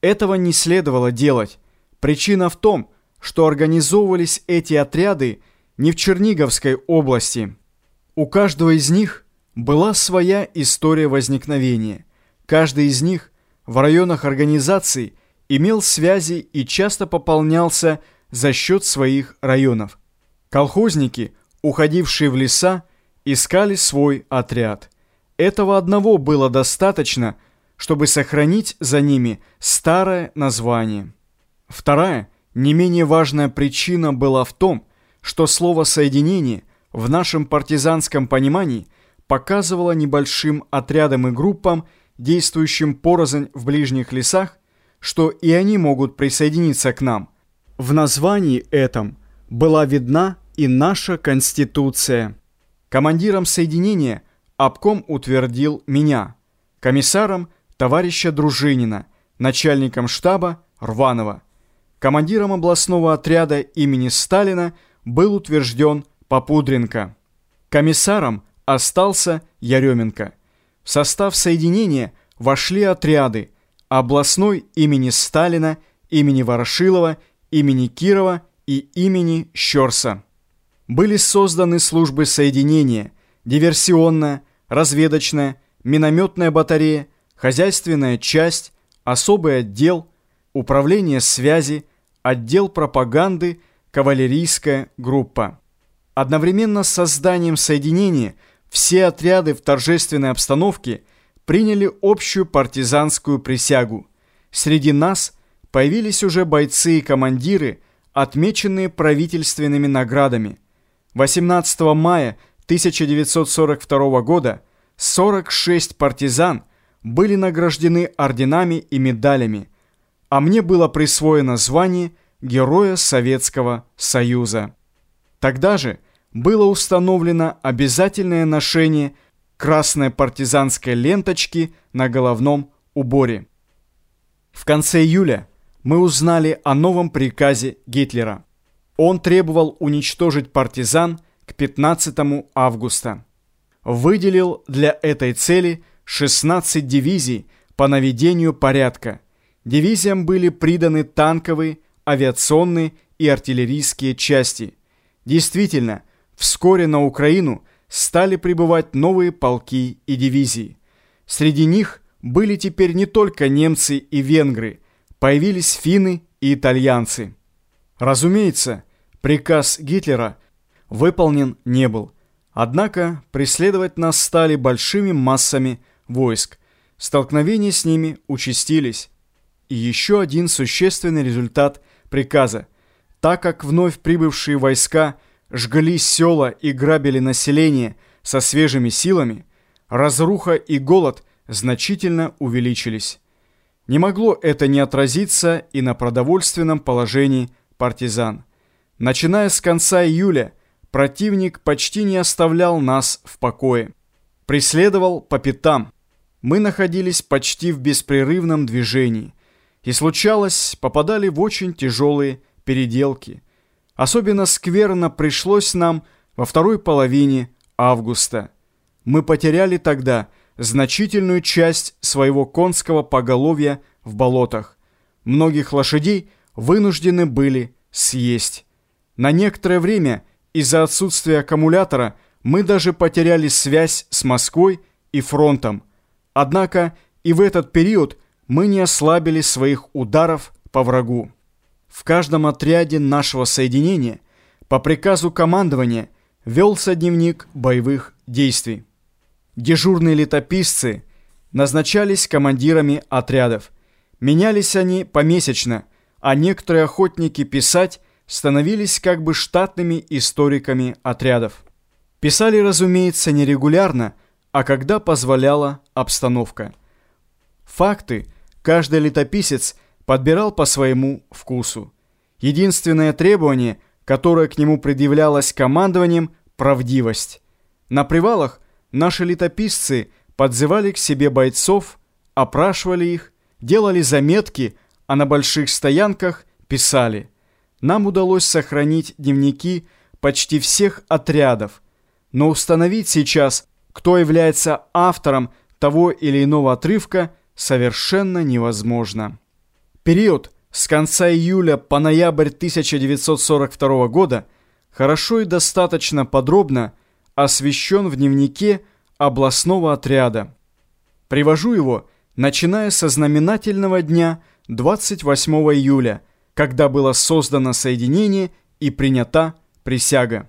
Этого не следовало делать. Причина в том, что организовывались эти отряды не в Черниговской области. У каждого из них была своя история возникновения. Каждый из них в районах организаций имел связи и часто пополнялся за счет своих районов. Колхозники, уходившие в леса, искали свой отряд. Этого одного было достаточно – чтобы сохранить за ними старое название. Вторая, не менее важная причина была в том, что слово «соединение» в нашем партизанском понимании показывало небольшим отрядам и группам, действующим порознь в ближних лесах, что и они могут присоединиться к нам. В названии этом была видна и наша Конституция. Командиром соединения обком утвердил меня, комиссаром – товарища Дружинина, начальником штаба Рванова. Командиром областного отряда имени Сталина был утвержден Попудренко. Комиссаром остался Яременко. В состав соединения вошли отряды областной имени Сталина, имени Ворошилова, имени Кирова и имени Щерса. Были созданы службы соединения, диверсионная, разведочная, минометная батарея, хозяйственная часть, особый отдел, управление связи, отдел пропаганды, кавалерийская группа. Одновременно с созданием соединения все отряды в торжественной обстановке приняли общую партизанскую присягу. Среди нас появились уже бойцы и командиры, отмеченные правительственными наградами. 18 мая 1942 года 46 партизан – были награждены орденами и медалями, а мне было присвоено звание Героя Советского Союза. Тогда же было установлено обязательное ношение красной партизанской ленточки на головном уборе. В конце июля мы узнали о новом приказе Гитлера. Он требовал уничтожить партизан к 15 августа. Выделил для этой цели 16 дивизий по наведению порядка. Дивизиям были приданы танковые, авиационные и артиллерийские части. Действительно, вскоре на Украину стали прибывать новые полки и дивизии. Среди них были теперь не только немцы и венгры, появились финны и итальянцы. Разумеется, приказ Гитлера выполнен не был. Однако преследовать нас стали большими массами войск. Столкновения с ними участились. И еще один существенный результат приказа. Так как вновь прибывшие войска жгли села и грабили население со свежими силами, разруха и голод значительно увеличились. Не могло это не отразиться и на продовольственном положении партизан. Начиная с конца июля, противник почти не оставлял нас в покое. Преследовал по пятам – мы находились почти в беспрерывном движении и, случалось, попадали в очень тяжелые переделки. Особенно скверно пришлось нам во второй половине августа. Мы потеряли тогда значительную часть своего конского поголовья в болотах. Многих лошадей вынуждены были съесть. На некоторое время из-за отсутствия аккумулятора мы даже потеряли связь с Москвой и фронтом – Однако и в этот период мы не ослабили своих ударов по врагу. В каждом отряде нашего соединения по приказу командования велся дневник боевых действий. Дежурные летописцы назначались командирами отрядов. Менялись они помесячно, а некоторые охотники писать становились как бы штатными историками отрядов. Писали, разумеется, нерегулярно, а когда позволяла обстановка. Факты каждый летописец подбирал по своему вкусу. Единственное требование, которое к нему предъявлялось командованием – правдивость. На привалах наши летописцы подзывали к себе бойцов, опрашивали их, делали заметки, а на больших стоянках писали. Нам удалось сохранить дневники почти всех отрядов, но установить сейчас – кто является автором того или иного отрывка, совершенно невозможно. период с конца июля по ноябрь 1942 года хорошо и достаточно подробно освещен в дневнике областного отряда. Привожу его, начиная со знаменательного дня 28 июля, когда было создано соединение и принята присяга.